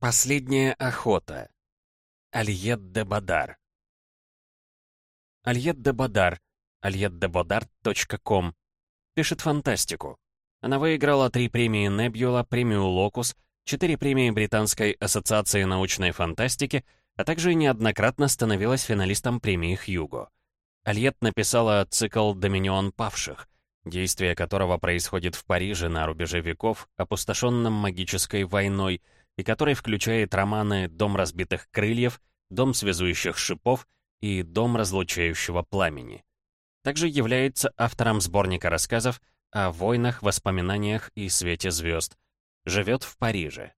Последняя охота. Альет де Бадар. Альет де Бадар. альетдебодар.ком. Пишет фантастику. Она выиграла три премии Небюла, премию Локус, четыре премии Британской ассоциации научной фантастики, а также неоднократно становилась финалистом премии Хьюго. Альет написала цикл «Доминион павших», действие которого происходит в Париже на рубеже веков, опустошенном магической войной — и который включает романы «Дом разбитых крыльев», «Дом связующих шипов» и «Дом разлучающего пламени». Также является автором сборника рассказов о войнах, воспоминаниях и свете звезд. Живет в Париже.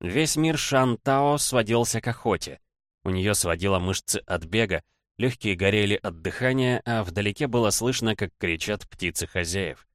Весь мир Шантао сводился к охоте. У нее сводило мышцы от бега, легкие горели от дыхания, а вдалеке было слышно, как кричат птицы хозяев.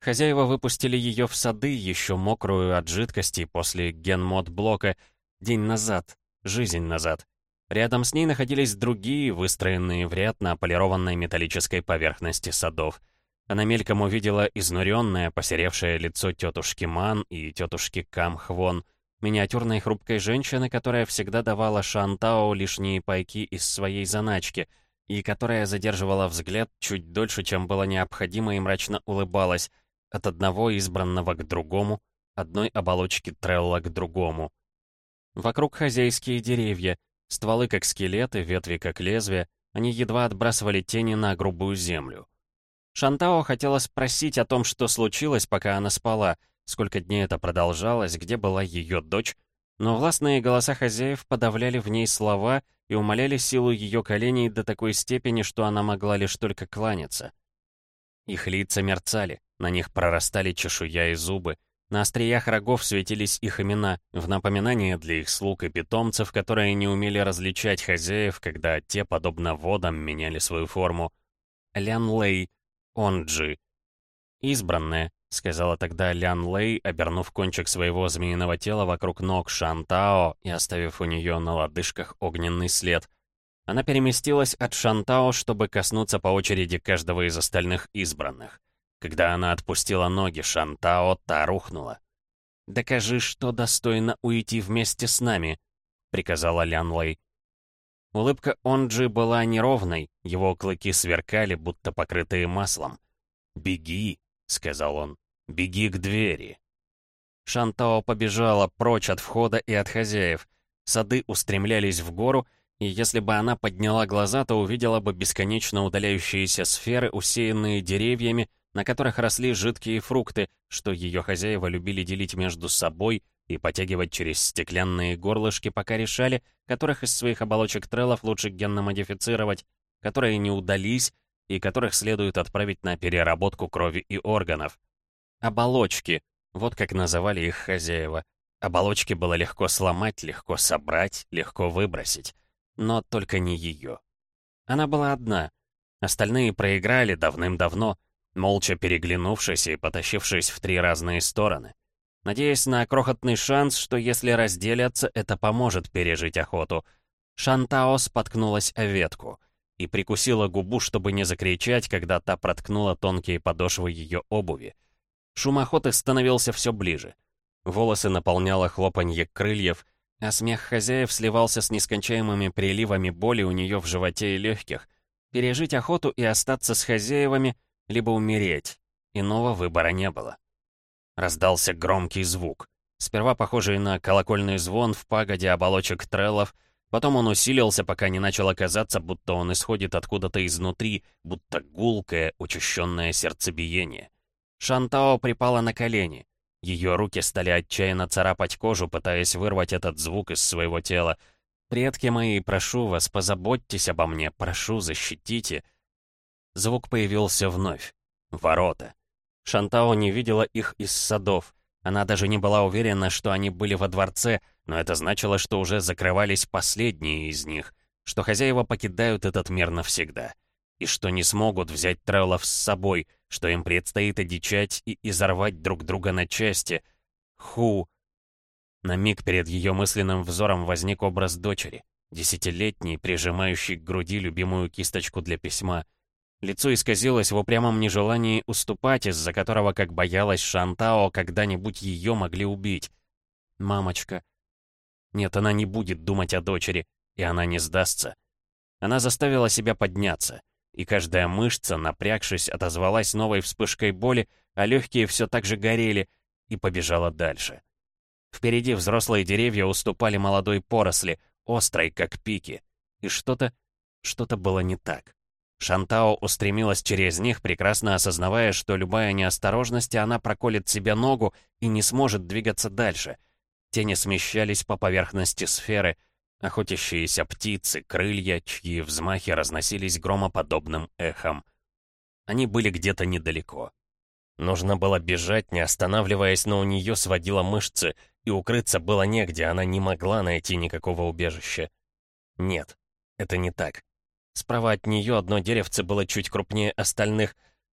Хозяева выпустили ее в сады, еще мокрую от жидкости после генмод-блока, день назад, жизнь назад. Рядом с ней находились другие, выстроенные в ряд на полированной металлической поверхности садов. Она мельком увидела изнуренное, посеревшее лицо тетушки Ман и тетушки Кам Хвон, миниатюрной хрупкой женщины, которая всегда давала Шантао лишние пайки из своей заначки и которая задерживала взгляд чуть дольше, чем было необходимо, и мрачно улыбалась, от одного избранного к другому, одной оболочки Трелла к другому. Вокруг хозяйские деревья, стволы как скелеты, ветви как лезвия, они едва отбрасывали тени на грубую землю. Шантао хотела спросить о том, что случилось, пока она спала, сколько дней это продолжалось, где была ее дочь, но властные голоса хозяев подавляли в ней слова и умоляли силу ее коленей до такой степени, что она могла лишь только кланяться. Их лица мерцали, на них прорастали чешуя и зубы, на остриях рогов светились их имена, в напоминание для их слуг и питомцев, которые не умели различать хозяев, когда те, подобно водам, меняли свою форму. Лян Лэй, он Джи. «Избранная», — сказала тогда Лян Лэй, обернув кончик своего змеиного тела вокруг ног Шантао и оставив у нее на лодыжках огненный след. Она переместилась от Шантао, чтобы коснуться по очереди каждого из остальных избранных. Когда она отпустила ноги Шантао, та рухнула. «Докажи, что достойно уйти вместе с нами», — приказала Лян Лэй. Улыбка Онджи была неровной, его клыки сверкали, будто покрытые маслом. «Беги», — сказал он, — «беги к двери». Шантао побежала прочь от входа и от хозяев. Сады устремлялись в гору, и если бы она подняла глаза, то увидела бы бесконечно удаляющиеся сферы, усеянные деревьями, на которых росли жидкие фрукты, что ее хозяева любили делить между собой и потягивать через стеклянные горлышки, пока решали, которых из своих оболочек треллов лучше генно-модифицировать, которые не удались и которых следует отправить на переработку крови и органов. Оболочки, вот как называли их хозяева. Оболочки было легко сломать, легко собрать, легко выбросить но только не ее. Она была одна. Остальные проиграли давным-давно, молча переглянувшись и потащившись в три разные стороны. Надеясь на крохотный шанс, что если разделятся, это поможет пережить охоту. Шантао споткнулась о ветку и прикусила губу, чтобы не закричать, когда та проткнула тонкие подошвы ее обуви. Шум охоты становился все ближе. Волосы наполняло хлопанье крыльев — а смех хозяев сливался с нескончаемыми приливами боли у нее в животе и легких. Пережить охоту и остаться с хозяевами, либо умереть. Иного выбора не было. Раздался громкий звук. Сперва похожий на колокольный звон в пагоде оболочек треллов, потом он усилился, пока не начал казаться, будто он исходит откуда-то изнутри, будто гулкое, учащенное сердцебиение. Шантао припала на колени. Ее руки стали отчаянно царапать кожу, пытаясь вырвать этот звук из своего тела. «Предки мои, прошу вас, позаботьтесь обо мне, прошу, защитите». Звук появился вновь. Ворота. Шантао не видела их из садов. Она даже не была уверена, что они были во дворце, но это значило, что уже закрывались последние из них, что хозяева покидают этот мир навсегда, и что не смогут взять Треллов с собой — что им предстоит одичать и изорвать друг друга на части. Ху! На миг перед ее мысленным взором возник образ дочери, десятилетней, прижимающей к груди любимую кисточку для письма. Лицо исказилось в упрямом нежелании уступать, из-за которого, как боялась Шантао, когда-нибудь ее могли убить. Мамочка. Нет, она не будет думать о дочери, и она не сдастся. Она заставила себя подняться, и каждая мышца, напрягшись, отозвалась новой вспышкой боли, а легкие все так же горели, и побежала дальше. Впереди взрослые деревья уступали молодой поросли, острой, как пики. И что-то... что-то было не так. Шантао устремилась через них, прекрасно осознавая, что любая неосторожность, она проколет себе ногу и не сможет двигаться дальше. Тени смещались по поверхности сферы, охотящиеся птицы, крылья, чьи взмахи разносились громоподобным эхом. Они были где-то недалеко. Нужно было бежать, не останавливаясь, но у нее сводило мышцы, и укрыться было негде, она не могла найти никакого убежища. Нет, это не так. Справа от нее одно деревце было чуть крупнее остальных.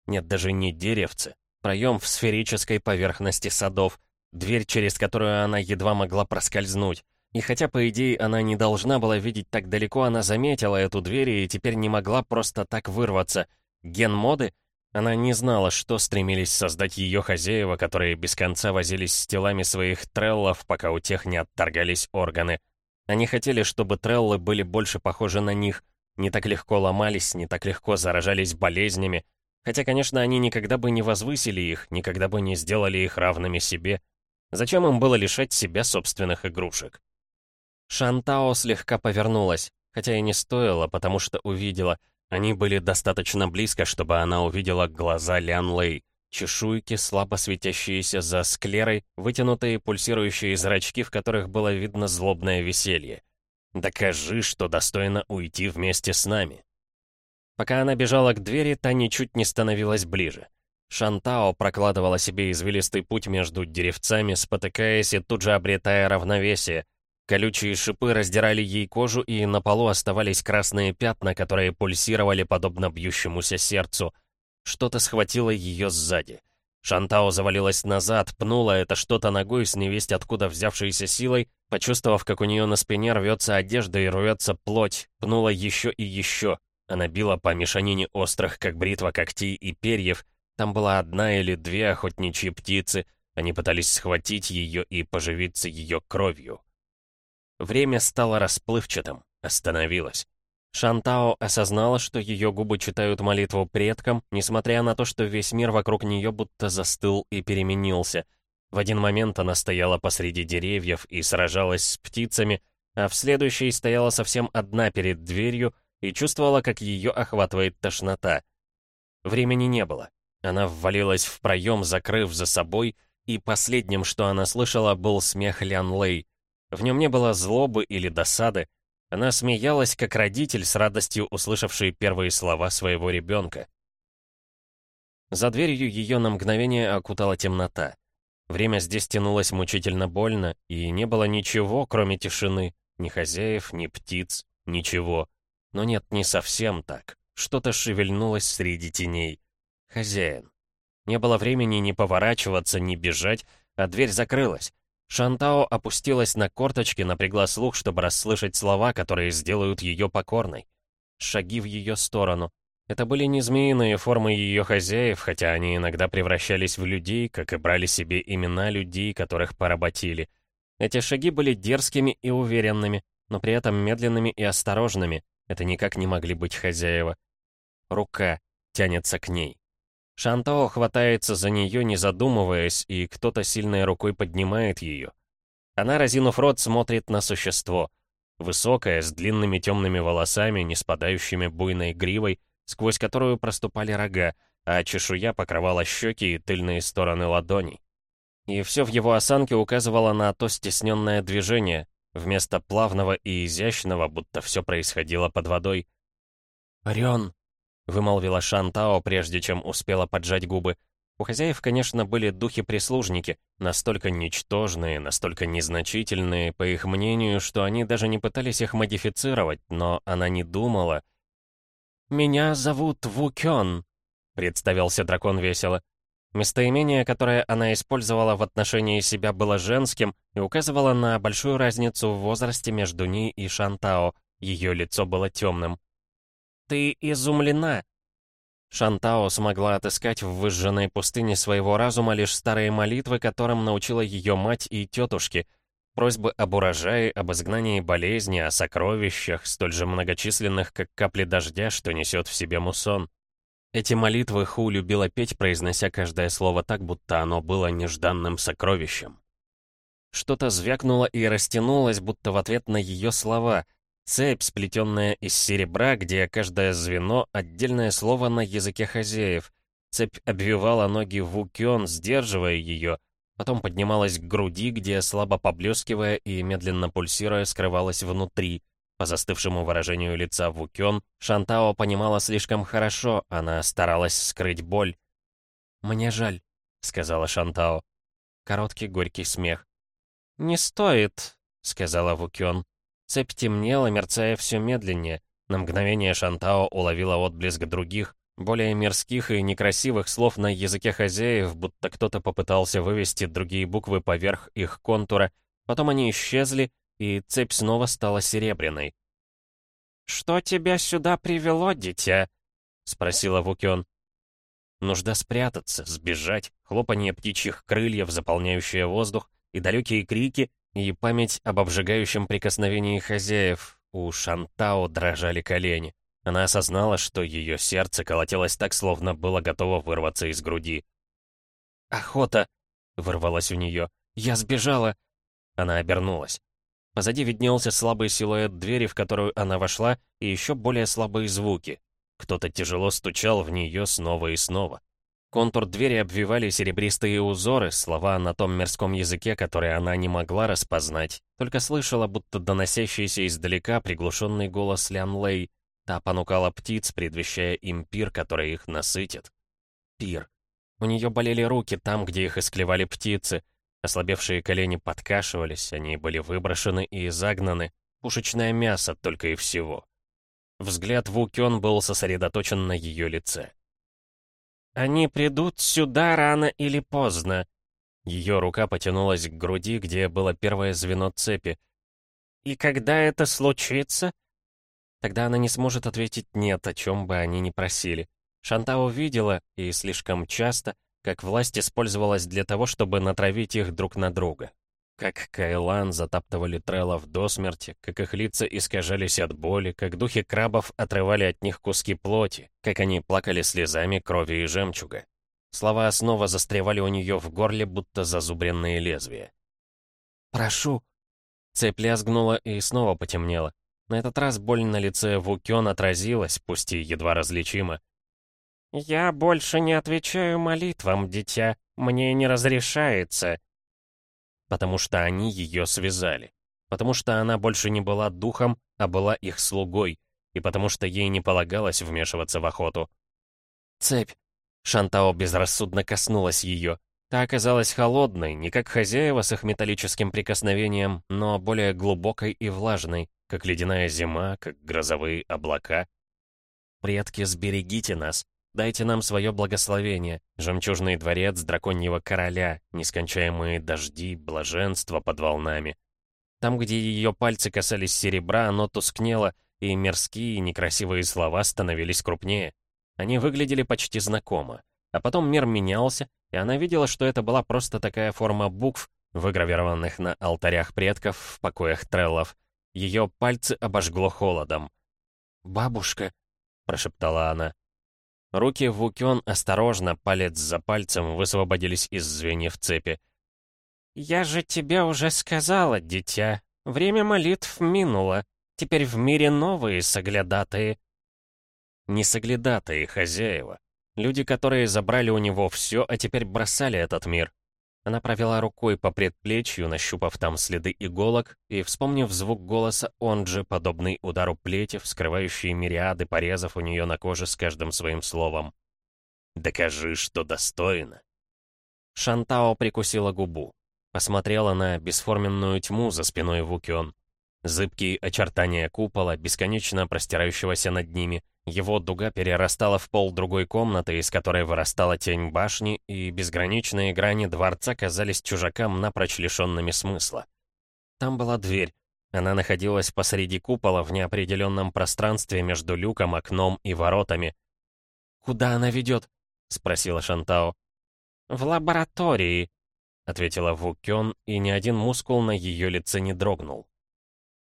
Нет, даже не деревце. Проем в сферической поверхности садов, дверь, через которую она едва могла проскользнуть. И хотя, по идее, она не должна была видеть так далеко, она заметила эту дверь и теперь не могла просто так вырваться. Ген моды? Она не знала, что стремились создать ее хозяева, которые без конца возились с телами своих треллов, пока у тех не отторгались органы. Они хотели, чтобы треллы были больше похожи на них, не так легко ломались, не так легко заражались болезнями, хотя, конечно, они никогда бы не возвысили их, никогда бы не сделали их равными себе. Зачем им было лишать себя собственных игрушек? Шантао слегка повернулась, хотя и не стоило, потому что увидела. Они были достаточно близко, чтобы она увидела глаза Лян Лэй. Чешуйки, слабо светящиеся за склерой, вытянутые пульсирующие зрачки, в которых было видно злобное веселье. «Докажи, что достойно уйти вместе с нами». Пока она бежала к двери, та ничуть не становилась ближе. Шантао прокладывала себе извилистый путь между деревцами, спотыкаясь и тут же обретая равновесие — Колючие шипы раздирали ей кожу, и на полу оставались красные пятна, которые пульсировали подобно бьющемуся сердцу. Что-то схватило ее сзади. Шантао завалилась назад, пнула это что-то ногой с невесть откуда взявшейся силой, почувствовав, как у нее на спине рвется одежда и рвется плоть, пнула еще и еще. Она била по мешанине острых, как бритва когтей и перьев. Там была одна или две охотничьи птицы. Они пытались схватить ее и поживиться ее кровью. Время стало расплывчатым, остановилось. Шантао осознала, что ее губы читают молитву предкам, несмотря на то, что весь мир вокруг нее будто застыл и переменился. В один момент она стояла посреди деревьев и сражалась с птицами, а в следующей стояла совсем одна перед дверью и чувствовала, как ее охватывает тошнота. Времени не было. Она ввалилась в проем, закрыв за собой, и последним, что она слышала, был смех Лян Лэй. В нем не было злобы или досады. Она смеялась, как родитель, с радостью услышавший первые слова своего ребенка. За дверью ее на мгновение окутала темнота. Время здесь тянулось мучительно больно, и не было ничего, кроме тишины. Ни хозяев, ни птиц, ничего. Но нет, не совсем так. Что-то шевельнулось среди теней. Хозяин. Не было времени ни поворачиваться, ни бежать, а дверь закрылась. Шантао опустилась на корточки, напрягла слух, чтобы расслышать слова, которые сделают ее покорной. Шаги в ее сторону. Это были не змеиные формы ее хозяев, хотя они иногда превращались в людей, как и брали себе имена людей, которых поработили. Эти шаги были дерзкими и уверенными, но при этом медленными и осторожными. Это никак не могли быть хозяева. Рука тянется к ней. Шантао хватается за нее, не задумываясь, и кто-то сильной рукой поднимает ее. Она, разинув рот, смотрит на существо. Высокое, с длинными темными волосами, не спадающими буйной гривой, сквозь которую проступали рога, а чешуя покрывала щеки и тыльные стороны ладоней. И все в его осанке указывало на то стесненное движение, вместо плавного и изящного, будто все происходило под водой. «Орион!» Вымолвила Шантао, прежде чем успела поджать губы. У хозяев, конечно, были духи-прислужники, настолько ничтожные, настолько незначительные, по их мнению, что они даже не пытались их модифицировать, но она не думала. «Меня зовут Вукён», — представился дракон весело. Местоимение, которое она использовала в отношении себя, было женским и указывало на большую разницу в возрасте между ней и Шантао. Ее лицо было темным. «Ты изумлена!» Шантао смогла отыскать в выжженной пустыне своего разума лишь старые молитвы, которым научила ее мать и тетушки. просьбы об урожае, об изгнании болезни, о сокровищах, столь же многочисленных, как капли дождя, что несет в себе мусон. Эти молитвы Ху любила петь, произнося каждое слово так, будто оно было нежданным сокровищем. Что-то звякнуло и растянулось, будто в ответ на ее слова. Цепь, сплетенная из серебра, где каждое звено — отдельное слово на языке хозяев. Цепь обвивала ноги Вукён, сдерживая ее, потом поднималась к груди, где, слабо поблескивая и медленно пульсируя, скрывалась внутри — по застывшему выражению лица Вукён, Шантао понимала слишком хорошо, она старалась скрыть боль. «Мне жаль», — сказала Шантао. Короткий горький смех. «Не стоит», — сказала Вукён. Цепь темнела, мерцая все медленнее. На мгновение Шантао уловила отблеск других, более мирских и некрасивых слов на языке хозяев, будто кто-то попытался вывести другие буквы поверх их контура, потом они исчезли, и цепь снова стала серебряной. «Что тебя сюда привело, дитя?» — спросила Вукён. Нужда спрятаться, сбежать, хлопанье птичьих крыльев, заполняющее воздух, и далекие крики, и память об обжигающем прикосновении хозяев. У Шантао дрожали колени. Она осознала, что ее сердце колотилось так, словно было готово вырваться из груди. «Охота!» — вырвалась у нее. «Я сбежала!» Она обернулась. Позади виднелся слабый силуэт двери, в которую она вошла, и еще более слабые звуки. Кто-то тяжело стучал в нее снова и снова. Контур двери обвивали серебристые узоры, слова на том мирском языке, который она не могла распознать, только слышала, будто доносящийся издалека приглушенный голос Лян Лэй. Та понукала птиц, предвещая им пир, который их насытит. Пир. У нее болели руки там, где их исклевали птицы, Ослабевшие колени подкашивались, они были выброшены и загнаны. Пушечное мясо только и всего. Взгляд Вукён был сосредоточен на ее лице. «Они придут сюда рано или поздно». Ее рука потянулась к груди, где было первое звено цепи. «И когда это случится?» Тогда она не сможет ответить «нет», о чем бы они ни просили. Шанта увидела, и слишком часто, как власть использовалась для того, чтобы натравить их друг на друга. Как Кайлан затаптывали треллов до смерти, как их лица искажались от боли, как духи крабов отрывали от них куски плоти, как они плакали слезами крови и жемчуга. Слова снова застревали у нее в горле, будто зазубренные лезвия. «Прошу!» Цепь лязгнула и снова потемнела. На этот раз боль на лице Вукён отразилась, пусть и едва различимо. «Я больше не отвечаю молитвам, дитя. Мне не разрешается». Потому что они ее связали. Потому что она больше не была духом, а была их слугой. И потому что ей не полагалось вмешиваться в охоту. «Цепь!» Шантао безрассудно коснулась ее. Та оказалась холодной, не как хозяева с их металлическим прикосновением, но более глубокой и влажной, как ледяная зима, как грозовые облака. «Предки, сберегите нас!» Дайте нам свое благословение, жемчужный дворец драконьего короля, нескончаемые дожди, блаженство под волнами. Там, где ее пальцы касались серебра, оно тускнело, и мирские некрасивые слова становились крупнее. Они выглядели почти знакомо. А потом мир менялся, и она видела, что это была просто такая форма букв, выгравированных на алтарях предков в покоях треллов. Ее пальцы обожгло холодом. «Бабушка», — прошептала она, Руки Вукён осторожно, палец за пальцем, высвободились из звеньев цепи. «Я же тебе уже сказала, дитя. Время молитв минуло. Теперь в мире новые соглядатые». Не соглядатые, хозяева. Люди, которые забрали у него все, а теперь бросали этот мир. Она провела рукой по предплечью, нащупав там следы иголок, и, вспомнив звук голоса он же, подобный удару плети, вскрывающий мириады порезов у нее на коже с каждым своим словом. «Докажи, что достойно!» Шантао прикусила губу. Посмотрела на бесформенную тьму за спиной Вукион. Зыбкие очертания купола, бесконечно простирающегося над ними — его дуга перерастала в пол другой комнаты, из которой вырастала тень башни, и безграничные грани дворца казались чужакам напрочь лишенными смысла. Там была дверь. Она находилась посреди купола в неопределенном пространстве между люком, окном и воротами. «Куда она ведет?» — спросила Шантао. «В лаборатории». ответила Ву Кён, и ни один мускул на ее лице не дрогнул.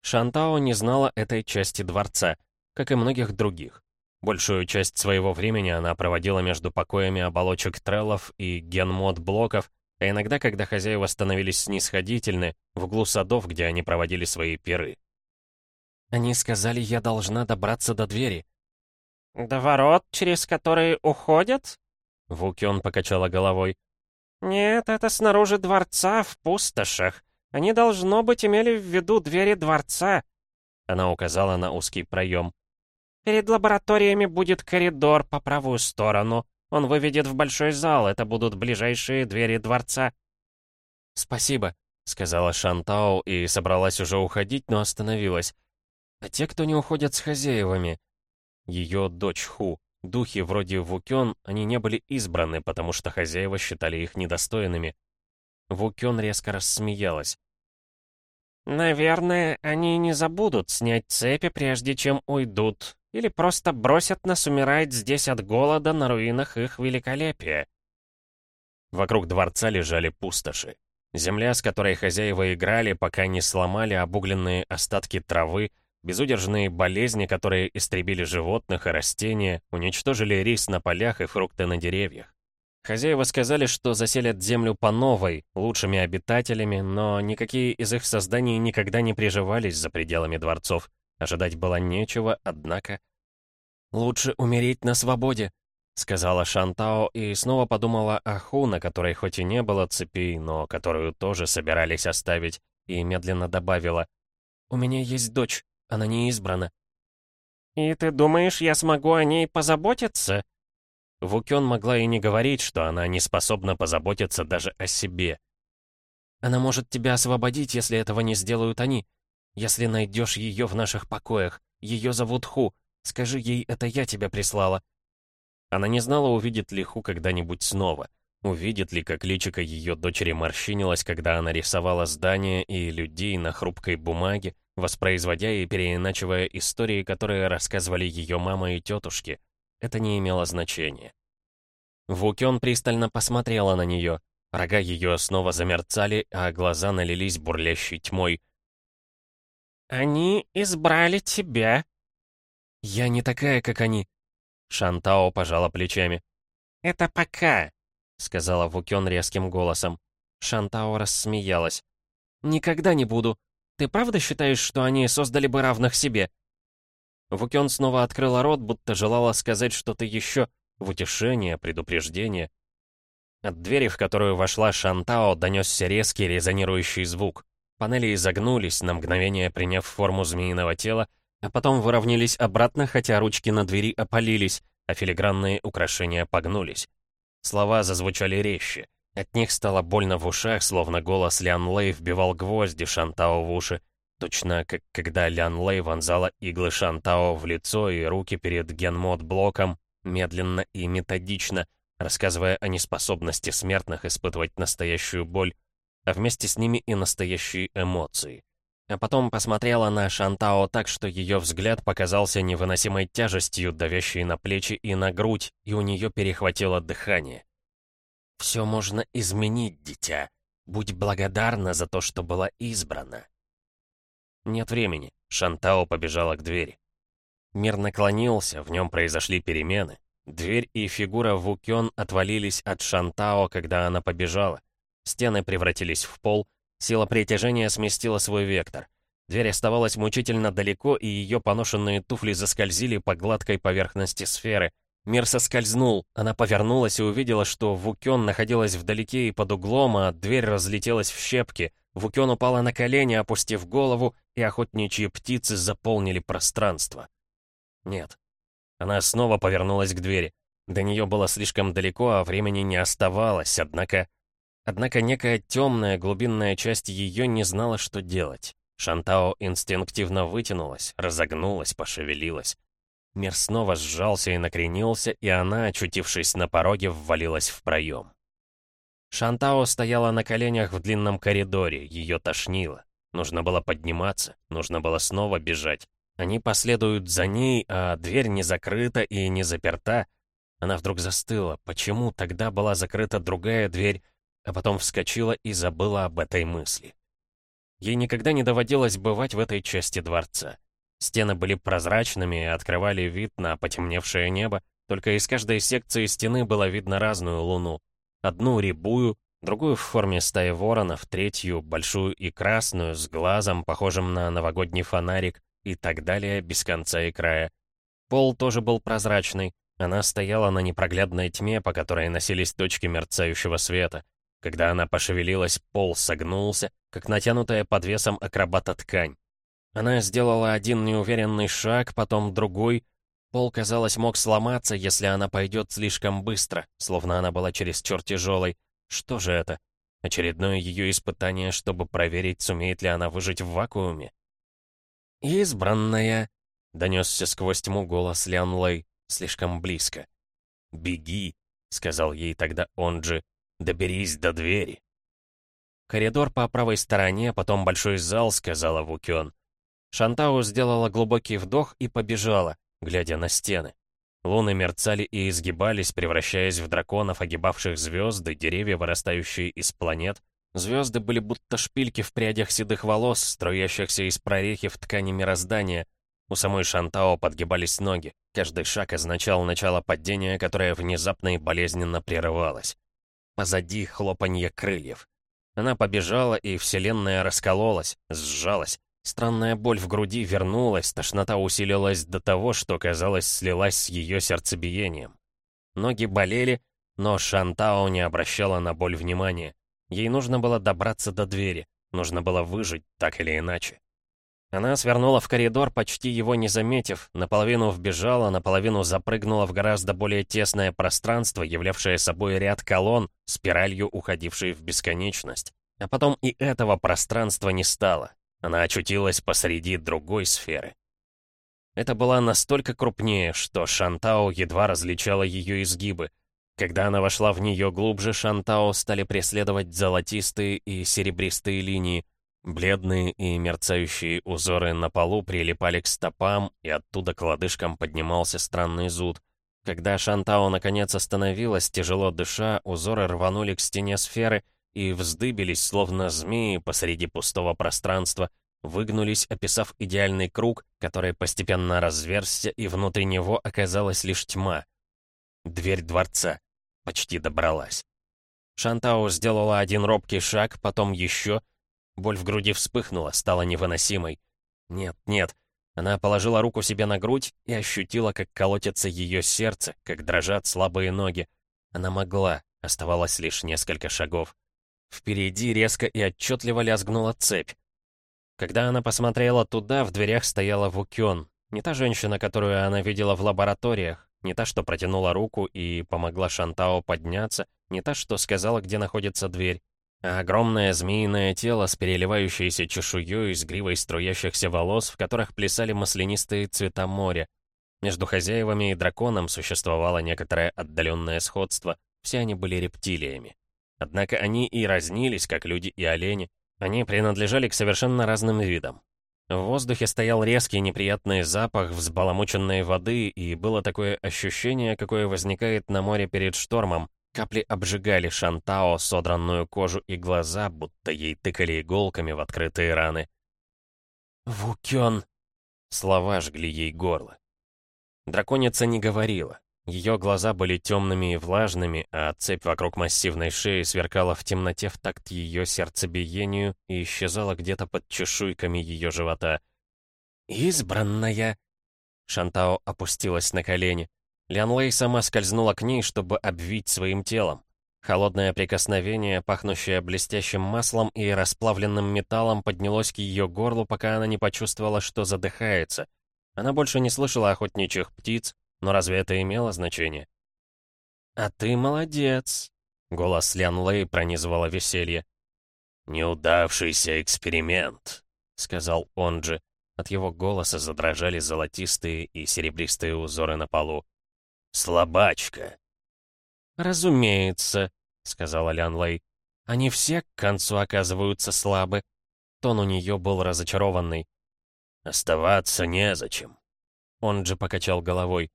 Шантао не знала этой части дворца, как и многих других. Большую часть своего времени она проводила между покоями оболочек треллов и генмод-блоков, а иногда, когда хозяева становились снисходительны, в углу садов, где они проводили свои пиры. «Они сказали, я должна добраться до двери». «До ворот, через которые уходят?» Вукион покачала головой. «Нет, это снаружи дворца, в пустошах. Они, должно быть, имели в виду двери дворца». Она указала на узкий проем. «Перед лабораториями будет коридор по правую сторону. Он выведет в большой зал, это будут ближайшие двери дворца». «Спасибо», — сказала Шантау и собралась уже уходить, но остановилась. «А те, кто не уходят с хозяевами?» Ее дочь Ху, духи вроде Вукён, они не были избраны, потому что хозяева считали их недостойными. Вукён резко рассмеялась. «Наверное, они не забудут снять цепи, прежде чем уйдут, или просто бросят нас умирать здесь от голода на руинах их великолепия». Вокруг дворца лежали пустоши. Земля, с которой хозяева играли, пока не сломали обугленные остатки травы, безудержные болезни, которые истребили животных и растения, уничтожили рис на полях и фрукты на деревьях. Хозяева сказали, что заселят землю по новой, лучшими обитателями, но никакие из их созданий никогда не приживались за пределами дворцов. Ожидать было нечего, однако... «Лучше умереть на свободе», — сказала Шантао и снова подумала о Ху, на которой хоть и не было цепей, но которую тоже собирались оставить, и медленно добавила. «У меня есть дочь, она не избрана». «И ты думаешь, я смогу о ней позаботиться?» Вукён могла и не говорить, что она не способна позаботиться даже о себе. Она может тебя освободить, если этого не сделают они. Если найдешь ее в наших покоях. Ее зовут Ху. Скажи ей, это я тебя прислала. Она не знала, увидит ли Ху когда-нибудь снова. Увидит ли, как личико ее дочери морщинилось, когда она рисовала здания и людей на хрупкой бумаге, воспроизводя и переиначивая истории, которые рассказывали ее мама и тетушки — это не имело значения. Вукён пристально посмотрела на нее. Рога ее снова замерцали, а глаза налились бурлящей тьмой. «Они избрали тебя». «Я не такая, как они». Шантао пожала плечами. «Это пока», — сказала Вукён резким голосом. Шантао рассмеялась. «Никогда не буду. Ты правда считаешь, что они создали бы равных себе?» Вукён снова открыла рот, будто желала сказать что-то еще, в утешение, предупреждение. От двери, в которую вошла Шантао, донесся резкий резонирующий звук. Панели изогнулись, на мгновение приняв форму змеиного тела, а потом выровнялись обратно, хотя ручки на двери опалились, а филигранные украшения погнулись. Слова зазвучали резче. От них стало больно в ушах, словно голос Лян Лэй вбивал гвозди Шантао в уши, Точно как когда Лян Лэй вонзала иглы Шантао в лицо и руки перед генмод-блоком, медленно и методично, рассказывая о неспособности смертных испытывать настоящую боль, а вместе с ними и настоящие эмоции. А потом посмотрела на Шантао так, что ее взгляд показался невыносимой тяжестью, давящей на плечи и на грудь, и у нее перехватило дыхание. «Все можно изменить, дитя. Будь благодарна за то, что была избрана». Нет времени. Шантао побежала к двери. Мир наклонился, в нем произошли перемены. Дверь и фигура Вукён отвалились от Шантао, когда она побежала. Стены превратились в пол, сила притяжения сместила свой вектор. Дверь оставалась мучительно далеко, и ее поношенные туфли заскользили по гладкой поверхности сферы. Мир соскользнул, она повернулась и увидела, что Вукён находилась вдалеке и под углом, а дверь разлетелась в щепки — Вукён упала на колени, опустив голову, и охотничьи птицы заполнили пространство. Нет. Она снова повернулась к двери. До нее было слишком далеко, а времени не оставалось, однако... Однако некая темная глубинная часть ее не знала, что делать. Шантао инстинктивно вытянулась, разогнулась, пошевелилась. Мир снова сжался и накренился, и она, очутившись на пороге, ввалилась в проем. Шантао стояла на коленях в длинном коридоре, ее тошнило. Нужно было подниматься, нужно было снова бежать. Они последуют за ней, а дверь не закрыта и не заперта. Она вдруг застыла. Почему тогда была закрыта другая дверь? А потом вскочила и забыла об этой мысли. Ей никогда не доводилось бывать в этой части дворца. Стены были прозрачными и открывали вид на потемневшее небо, только из каждой секции стены было видно разную луну. Одну рябую, другую в форме стаи воронов, третью — большую и красную, с глазом, похожим на новогодний фонарик, и так далее, без конца и края. Пол тоже был прозрачный, она стояла на непроглядной тьме, по которой носились точки мерцающего света. Когда она пошевелилась, пол согнулся, как натянутая под весом акробата ткань. Она сделала один неуверенный шаг, потом другой. Пол, казалось, мог сломаться, если она пойдет слишком быстро, словно она была чересчур тяжелой. Что же это? Очередное ее испытание, чтобы проверить, сумеет ли она выжить в вакууме? «Избранная!» — донесся сквозь тьму голос Лян Лэй, слишком близко. «Беги!» — сказал ей тогда он же. «Доберись до двери!» Коридор по правой стороне, потом большой зал, сказала Вукён. Шантау сделала глубокий вдох и побежала, глядя на стены. Луны мерцали и изгибались, превращаясь в драконов, огибавших звезды, деревья, вырастающие из планет. Звезды были будто шпильки в прядях седых волос, струящихся из прорехи в ткани мироздания. У самой Шантао подгибались ноги. Каждый шаг означал начало падения, которое внезапно и болезненно прерывалось. Позади хлопанье крыльев. Она побежала, и вселенная раскололась, сжалась. Странная боль в груди вернулась, тошнота усилилась до того, что, казалось, слилась с ее сердцебиением. Ноги болели, но Шантао не обращала на боль внимания. Ей нужно было добраться до двери, нужно было выжить, так или иначе. Она свернула в коридор, почти его не заметив, наполовину вбежала, наполовину запрыгнула в гораздо более тесное пространство, являвшее собой ряд колонн, спиралью уходившей в бесконечность. А потом и этого пространства не стало. Она очутилась посреди другой сферы. Это была настолько крупнее, что Шантао едва различала ее изгибы. Когда она вошла в нее глубже, Шантао стали преследовать золотистые и серебристые линии. Бледные и мерцающие узоры на полу прилипали к стопам, и оттуда к лодыжкам поднимался странный зуд. Когда Шантао наконец остановилась, тяжело дыша, узоры рванули к стене сферы, и вздыбились, словно змеи посреди пустого пространства, выгнулись, описав идеальный круг, который постепенно разверзся, и внутри него оказалась лишь тьма. Дверь дворца. Почти добралась. Шантао сделала один робкий шаг, потом еще. Боль в груди вспыхнула, стала невыносимой. Нет, нет. Она положила руку себе на грудь и ощутила, как колотится ее сердце, как дрожат слабые ноги. Она могла, оставалось лишь несколько шагов. Впереди резко и отчетливо лязгнула цепь. Когда она посмотрела туда, в дверях стояла Вукён. Не та женщина, которую она видела в лабораториях, не та, что протянула руку и помогла Шантао подняться, не та, что сказала, где находится дверь, а огромное змеиное тело с переливающейся чешуей, с гривой струящихся волос, в которых плясали маслянистые цвета моря. Между хозяевами и драконом существовало некоторое отдаленное сходство, все они были рептилиями. Однако они и разнились, как люди и олени. Они принадлежали к совершенно разным видам. В воздухе стоял резкий неприятный запах взбаламученной воды, и было такое ощущение, какое возникает на море перед штормом. Капли обжигали Шантао, содранную кожу и глаза, будто ей тыкали иголками в открытые раны. «Вукён!» Слова жгли ей горло. Драконица не говорила. Ее глаза были темными и влажными, а цепь вокруг массивной шеи сверкала в темноте в такт ее сердцебиению и исчезала где-то под чешуйками ее живота. «Избранная!» Шантао опустилась на колени. Лян Лэй сама скользнула к ней, чтобы обвить своим телом. Холодное прикосновение, пахнущее блестящим маслом и расплавленным металлом, поднялось к ее горлу, пока она не почувствовала, что задыхается. Она больше не слышала охотничьих птиц, но разве это имело значение? «А ты молодец!» — голос Лян Лэй пронизывало веселье. «Неудавшийся эксперимент», — сказал он же. От его голоса задрожали золотистые и серебристые узоры на полу. «Слабачка!» «Разумеется», — сказала Лян Лэй. «Они все к концу оказываются слабы». Тон у нее был разочарованный. «Оставаться незачем». Он же покачал головой.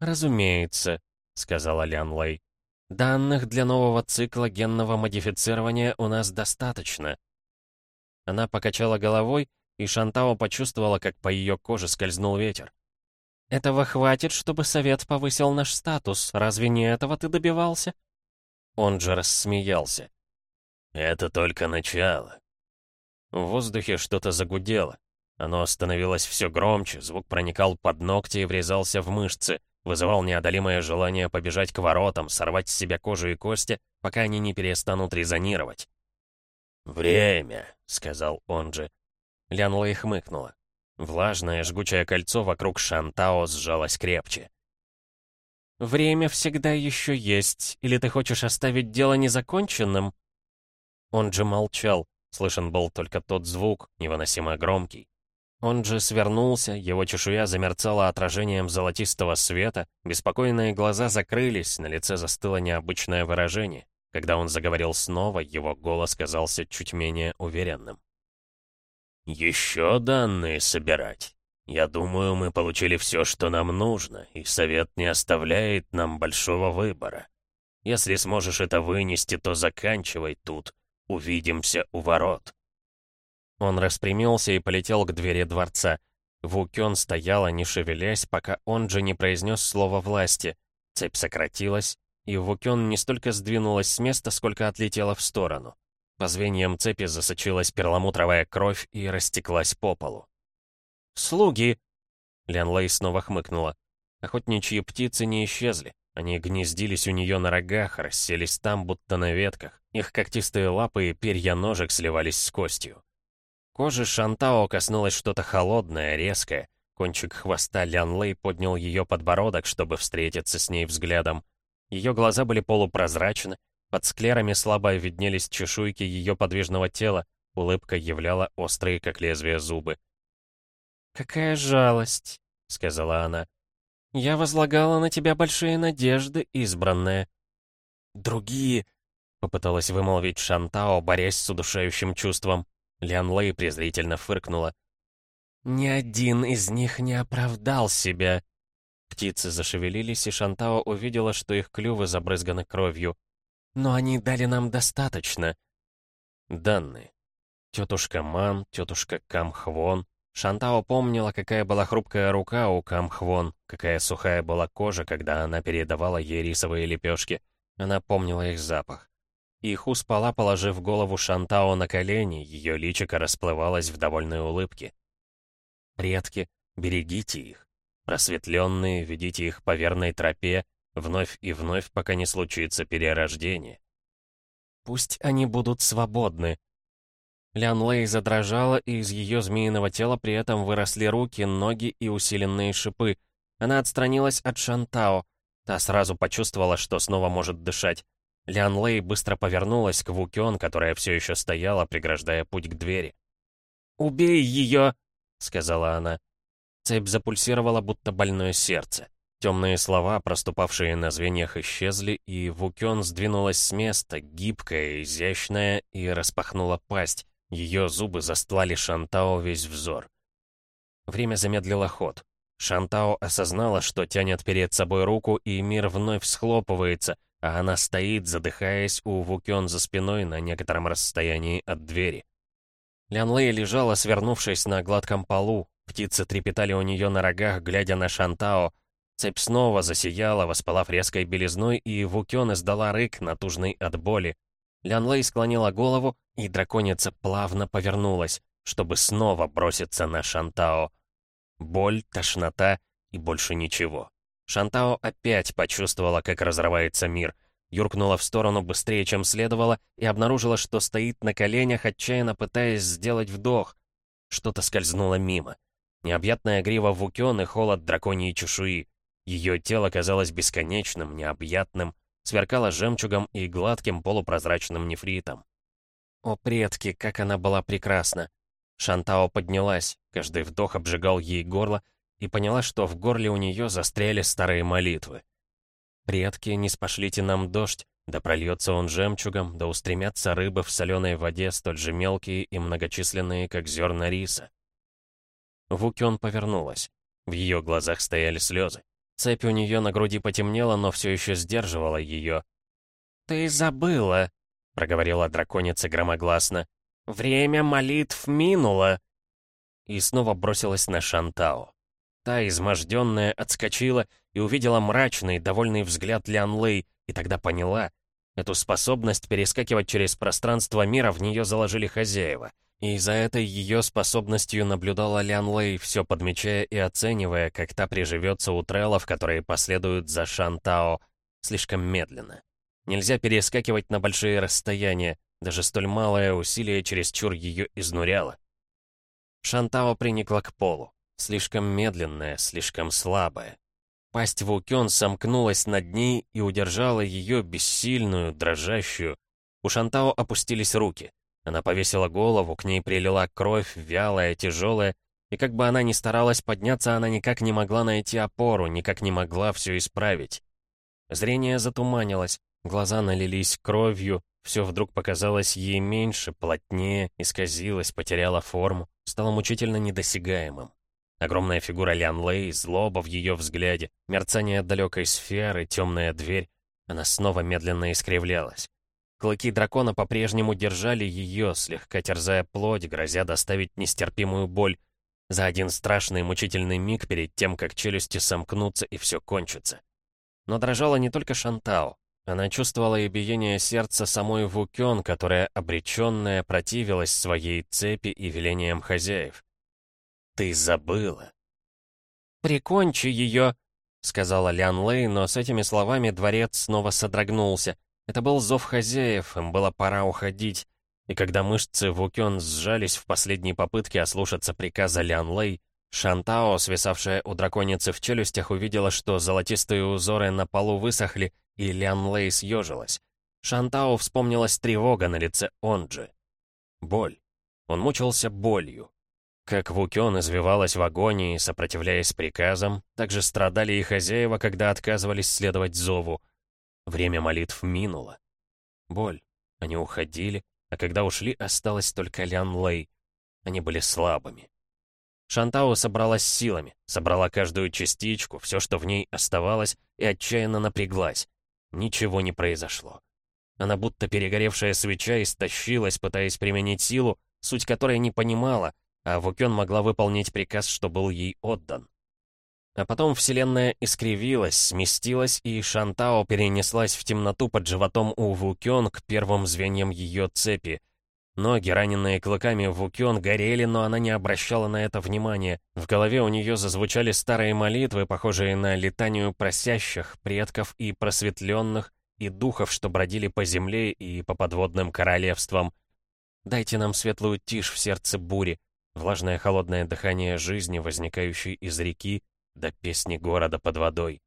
«Разумеется», — сказала Лян Лэй. Данных для нового цикла генного модифицирования у нас достаточно. Она покачала головой, и Шантао почувствовала, как по ее коже скользнул ветер. «Этого хватит, чтобы совет повысил наш статус. Разве не этого ты добивался?» Он же рассмеялся. «Это только начало». В воздухе что-то загудело. Оно становилось все громче, звук проникал под ногти и врезался в мышцы, вызывал неодолимое желание побежать к воротам, сорвать с себя кожу и кости, пока они не перестанут резонировать. «Время», — сказал он же. Лян Лэй хмыкнула. Влажное, жгучее кольцо вокруг Шантао сжалось крепче. «Время всегда еще есть, или ты хочешь оставить дело незаконченным?» Он же молчал, слышен был только тот звук, невыносимо громкий. Он же свернулся, его чешуя замерцала отражением золотистого света, беспокойные глаза закрылись, на лице застыло необычное выражение. Когда он заговорил снова, его голос казался чуть менее уверенным. «Еще данные собирать. Я думаю, мы получили все, что нам нужно, и совет не оставляет нам большого выбора. Если сможешь это вынести, то заканчивай тут. Увидимся у ворот». Он распрямился и полетел к двери дворца. Вукён стояла, не шевелясь, пока он же не произнес слово власти. Цепь сократилась, и Вукён не столько сдвинулась с места, сколько отлетела в сторону. По звеньям цепи засочилась перламутровая кровь и растеклась по полу. «Слуги!» Лян Лэй снова хмыкнула. Охотничьи птицы не исчезли. Они гнездились у нее на рогах, расселись там, будто на ветках. Их когтистые лапы и перья ножек сливались с костью. Кожи Шантао коснулось что-то холодное, резкое. Кончик хвоста Лян Лэй поднял ее подбородок, чтобы встретиться с ней взглядом. Ее глаза были полупрозрачны, под склерами слабо виднелись чешуйки ее подвижного тела, улыбка являла острые, как лезвие, зубы. «Какая жалость», — сказала она. «Я возлагала на тебя большие надежды, избранная». «Другие», — попыталась вымолвить Шантао, борясь с удушающим чувством. Лян Лэй презрительно фыркнула. «Ни один из них не оправдал себя». Птицы зашевелились, и Шантао увидела, что их клювы забрызганы кровью. «Но они дали нам достаточно». Данные. Тетушка Ман, тетушка Камхвон. Шантао помнила, какая была хрупкая рука у Камхвон, какая сухая была кожа, когда она передавала ей рисовые лепешки. Она помнила их запах. Иху спала, положив голову Шантао на колени, ее личико расплывалось в довольной улыбке. «Предки, берегите их. Просветленные, ведите их по верной тропе, вновь и вновь, пока не случится перерождение. Пусть они будут свободны». Лян Лэй задрожала, и из ее змеиного тела при этом выросли руки, ноги и усиленные шипы. Она отстранилась от Шантао. Та сразу почувствовала, что снова может дышать. Лян Лэй быстро повернулась к Вукён, которая все еще стояла, преграждая путь к двери. «Убей ее!» — сказала она. Цепь запульсировала, будто больное сердце. Темные слова, проступавшие на звеньях, исчезли, и Вукён сдвинулась с места, гибкая, изящная, и распахнула пасть. Ее зубы застлали Шантао весь взор. Время замедлило ход. Шантао осознала, что тянет перед собой руку, и мир вновь схлопывается, а она стоит, задыхаясь у Вукён за спиной на некотором расстоянии от двери. Лян Лэй лежала, свернувшись на гладком полу, птицы трепетали у нее на рогах, глядя на Шантао. Цепь снова засияла, воспалав резкой белизной, и Вукён издала рык, натужный от боли. Лян Лэй склонила голову, и драконица плавно повернулась, чтобы снова броситься на Шантао. Боль, тошнота и больше ничего. Шантао опять почувствовала, как разрывается мир. Юркнула в сторону быстрее, чем следовало, и обнаружила, что стоит на коленях, отчаянно пытаясь сделать вдох. Что-то скользнуло мимо. Необъятная грива вукён и холод драконьей чешуи. Ее тело казалось бесконечным, необъятным, сверкало жемчугом и гладким полупрозрачным нефритом. О, предки, как она была прекрасна! Шантао поднялась, каждый вдох обжигал ей горло, и поняла, что в горле у нее застряли старые молитвы. «Предки, не спошлите нам дождь, да прольется он жемчугом, да устремятся рыбы в соленой воде, столь же мелкие и многочисленные, как зерна риса». Вукён повернулась. В ее глазах стояли слезы. Цепь у нее на груди потемнела, но все еще сдерживала ее. «Ты забыла», — проговорила драконица громогласно. «Время молитв минуло!» И снова бросилась на Шантао. Та, изможденная, отскочила и увидела мрачный, довольный взгляд Лян Лэй, и тогда поняла. Эту способность перескакивать через пространство мира в нее заложили хозяева. И за этой ее способностью наблюдала Лян Лэй, все подмечая и оценивая, как та приживется у треллов, которые последуют за Шантао, слишком медленно. Нельзя перескакивать на большие расстояния, даже столь малое усилие чересчур ее изнуряло. Шантао приникла к полу. Слишком медленная, слишком слабая. Пасть Вукён сомкнулась над ней и удержала ее бессильную, дрожащую. У Шантао опустились руки. Она повесила голову, к ней прилила кровь, вялая, тяжелая, и как бы она ни старалась подняться, она никак не могла найти опору, никак не могла все исправить. Зрение затуманилось, глаза налились кровью, все вдруг показалось ей меньше, плотнее, исказилось, потеряло форму, стало мучительно недосягаемым. Огромная фигура Лян Лэй, злоба в ее взгляде, мерцание далекой сферы, темная дверь. Она снова медленно искривлялась. Клыки дракона по-прежнему держали ее, слегка терзая плоть, грозя доставить нестерпимую боль. За один страшный мучительный миг перед тем, как челюсти сомкнутся и все кончится. Но дрожала не только Шантао. Она чувствовала и биение сердца самой Вукён, которая обреченная противилась своей цепи и велениям хозяев. «Ты забыла!» «Прикончи ее!» — сказала Лян Лэй, но с этими словами дворец снова содрогнулся. Это был зов хозяев, им было пора уходить. И когда мышцы Вукён сжались в последней попытке ослушаться приказа Лян Лэй, Шантао, свисавшая у драконицы в челюстях, увидела, что золотистые узоры на полу высохли, и Лян Лэй съежилась. Шантао вспомнилась тревога на лице Онджи. Боль. Он мучился болью. Как Вукён извивалась в агонии, сопротивляясь приказам, так же страдали и хозяева, когда отказывались следовать зову. Время молитв минуло. Боль. Они уходили, а когда ушли, осталась только Лян Лэй. Они были слабыми. Шантао собралась силами, собрала каждую частичку, все, что в ней оставалось, и отчаянно напряглась. Ничего не произошло. Она будто перегоревшая свеча истощилась, пытаясь применить силу, суть которой не понимала, а Вукён могла выполнить приказ, что был ей отдан. А потом Вселенная искривилась, сместилась, и Шантао перенеслась в темноту под животом у Вукён к первым звеньям ее цепи — Ноги, раненные клыками Вукён, горели, но она не обращала на это внимания. В голове у нее зазвучали старые молитвы, похожие на летанию просящих, предков и просветленных, и духов, что бродили по земле и по подводным королевствам. «Дайте нам светлую тишь в сердце бури, влажное холодное дыхание жизни, возникающей из реки, до песни города под водой».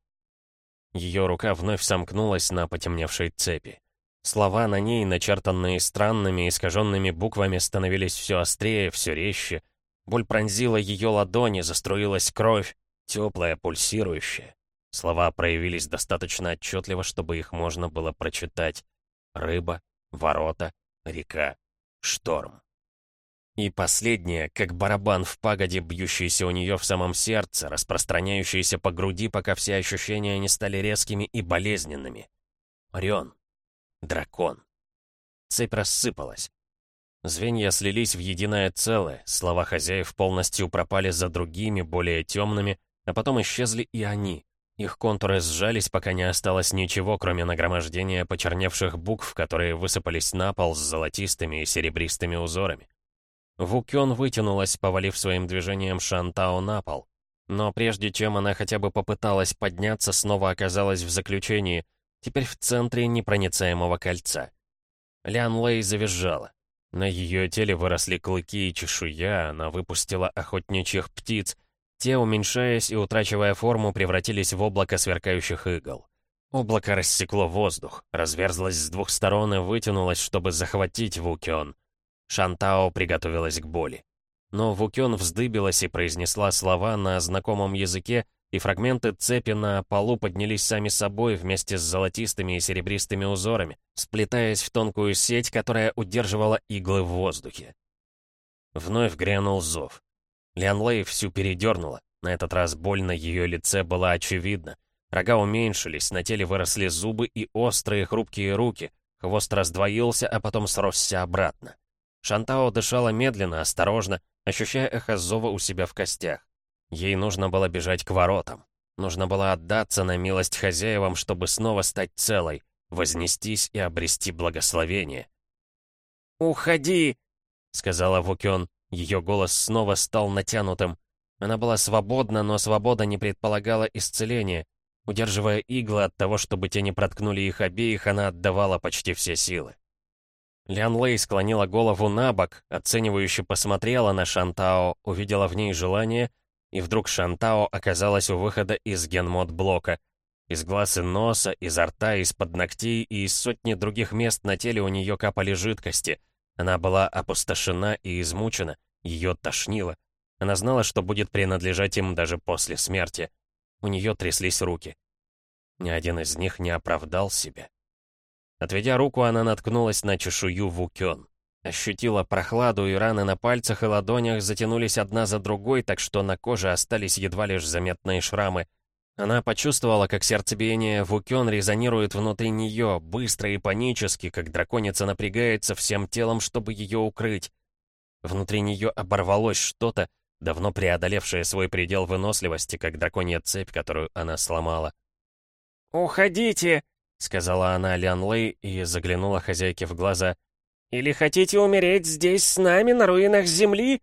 Ее рука вновь сомкнулась на потемневшей цепи. Слова на ней, начертанные странными, искаженными буквами, становились все острее, все резче. Боль пронзила ее ладони, заструилась кровь, теплая, пульсирующая. Слова проявились достаточно отчетливо, чтобы их можно было прочитать. Рыба, ворота, река, шторм. И последнее, как барабан в пагоде, бьющийся у нее в самом сердце, распространяющийся по груди, пока все ощущения не стали резкими и болезненными. Орион. Дракон. Цепь рассыпалась. Звенья слились в единое целое, слова хозяев полностью пропали за другими, более темными, а потом исчезли и они. Их контуры сжались, пока не осталось ничего, кроме нагромождения почерневших букв, которые высыпались на пол с золотистыми и серебристыми узорами. Вукён вытянулась, повалив своим движением Шантао на пол. Но прежде чем она хотя бы попыталась подняться, снова оказалась в заключении — теперь в центре непроницаемого кольца. Лян Лэй завизжала. На ее теле выросли клыки и чешуя, она выпустила охотничьих птиц. Те, уменьшаясь и утрачивая форму, превратились в облако сверкающих игл. Облако рассекло воздух, разверзлось с двух сторон и вытянулось, чтобы захватить Вукион. Шантао приготовилась к боли. Но Вукион вздыбилась и произнесла слова на знакомом языке, и фрагменты цепи на полу поднялись сами собой вместе с золотистыми и серебристыми узорами, сплетаясь в тонкую сеть, которая удерживала иглы в воздухе. Вновь грянул зов. Лиан Лэй всю передернула. На этот раз боль на ее лице была очевидна. Рога уменьшились, на теле выросли зубы и острые хрупкие руки. Хвост раздвоился, а потом сросся обратно. Шантао дышала медленно, осторожно, ощущая эхо зова у себя в костях. Ей нужно было бежать к воротам. Нужно было отдаться на милость хозяевам, чтобы снова стать целой, вознестись и обрести благословение. «Уходи!» — сказала Вукён. Ее голос снова стал натянутым. Она была свободна, но свобода не предполагала исцеления. Удерживая иглы от того, чтобы те не проткнули их обеих, она отдавала почти все силы. Лян Лэй склонила голову на бок, оценивающе посмотрела на Шантао, увидела в ней желание, и вдруг Шантао оказалась у выхода из генмод-блока. Из глаз и носа, изо рта, из-под ногтей и из сотни других мест на теле у нее капали жидкости. Она была опустошена и измучена, ее тошнило. Она знала, что будет принадлежать им даже после смерти. У нее тряслись руки. Ни один из них не оправдал себя. Отведя руку, она наткнулась на чешую Вукён. Ощутила прохладу, и раны на пальцах и ладонях затянулись одна за другой, так что на коже остались едва лишь заметные шрамы. Она почувствовала, как сердцебиение Вукён резонирует внутри нее, быстро и панически, как драконица напрягается всем телом, чтобы ее укрыть. Внутри нее оборвалось что-то, давно преодолевшее свой предел выносливости, как драконья цепь, которую она сломала. «Уходите!» — сказала она Лян Лэй и заглянула хозяйке в глаза. «Или хотите умереть здесь с нами, на руинах земли?»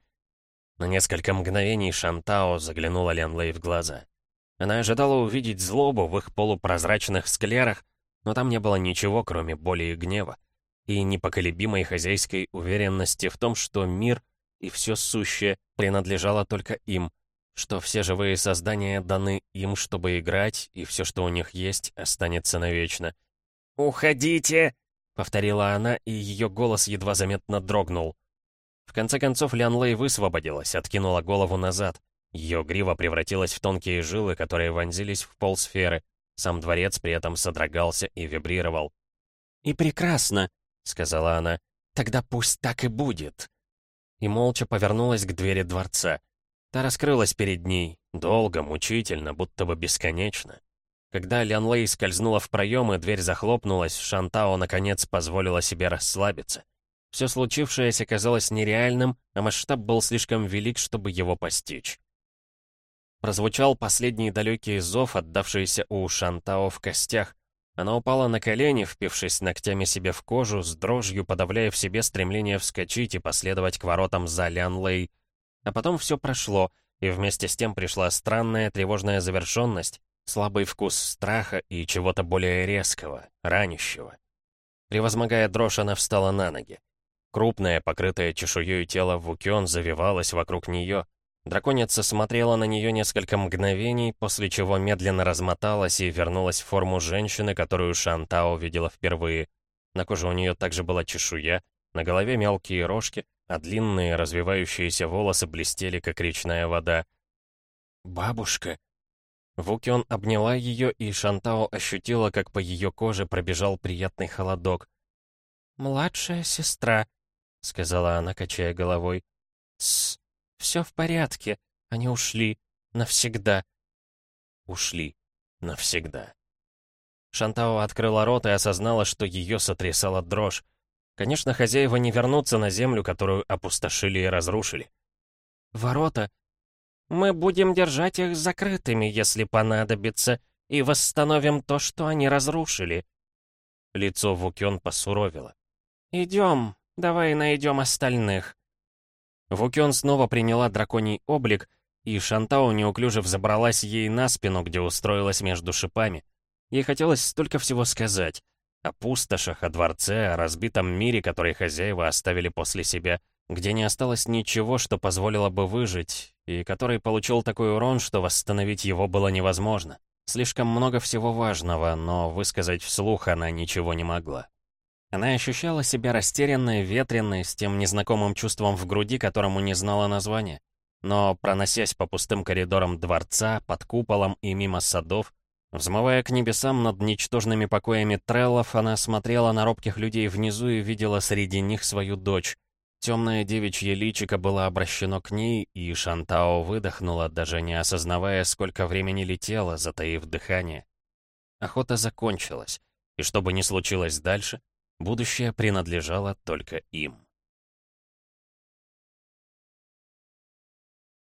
На несколько мгновений Шантао заглянула Лян Лэй в глаза. Она ожидала увидеть злобу в их полупрозрачных склерах, но там не было ничего, кроме боли и гнева, и непоколебимой хозяйской уверенности в том, что мир — и все сущее принадлежало только им, что все живые создания даны им, чтобы играть, и все, что у них есть, останется навечно. «Уходите!» — повторила она, и ее голос едва заметно дрогнул. В конце концов Лян Лэй высвободилась, откинула голову назад. Ее грива превратилась в тонкие жилы, которые вонзились в полсферы. Сам дворец при этом содрогался и вибрировал. «И прекрасно», — сказала она. «Тогда пусть так и будет» и молча повернулась к двери дворца. Та раскрылась перед ней, долго, мучительно, будто бы бесконечно. Когда Лян Лэй скользнула в проем и дверь захлопнулась, Шантао наконец позволила себе расслабиться. Все случившееся казалось нереальным, а масштаб был слишком велик, чтобы его постичь. Прозвучал последний далекий зов, отдавшийся у Шантао в костях, она упала на колени, впившись ногтями себе в кожу, с дрожью подавляя в себе стремление вскочить и последовать к воротам за Лян Лэй. А потом все прошло, и вместе с тем пришла странная тревожная завершенность, слабый вкус страха и чего-то более резкого, ранящего. Превозмогая дрожь, она встала на ноги. Крупное, покрытое чешуей тело Вукион завивалось вокруг нее, Драконица смотрела на нее несколько мгновений, после чего медленно размоталась и вернулась в форму женщины, которую Шантао видела впервые. На коже у нее также была чешуя, на голове мелкие рожки, а длинные развивающиеся волосы блестели, как речная вода. «Бабушка!» Вукион обняла ее, и Шантао ощутила, как по ее коже пробежал приятный холодок. «Младшая сестра», — сказала она, качая головой. «Тссс, «Все в порядке. Они ушли. Навсегда». Ушли. Навсегда. Шантао открыла рот и осознала, что ее сотрясала дрожь. Конечно, хозяева не вернутся на землю, которую опустошили и разрушили. «Ворота. Мы будем держать их закрытыми, если понадобится, и восстановим то, что они разрушили». Лицо Вукён посуровило. «Идем, давай найдем остальных». Вукён снова приняла драконий облик, и Шантао неуклюже взобралась ей на спину, где устроилась между шипами. Ей хотелось столько всего сказать. О пустошах, о дворце, о разбитом мире, который хозяева оставили после себя, где не осталось ничего, что позволило бы выжить, и который получил такой урон, что восстановить его было невозможно. Слишком много всего важного, но высказать вслух она ничего не могла. Она ощущала себя растерянной, ветреной, с тем незнакомым чувством в груди, которому не знала названия. Но, проносясь по пустым коридорам дворца, под куполом и мимо садов, взмывая к небесам над ничтожными покоями треллов, она смотрела на робких людей внизу и видела среди них свою дочь. Темное девичье личико было обращено к ней, и Шантао выдохнула, даже не осознавая, сколько времени летела, затаив дыхание. охота закончилась, и что бы ни случилось дальше, будущее принадлежало только им.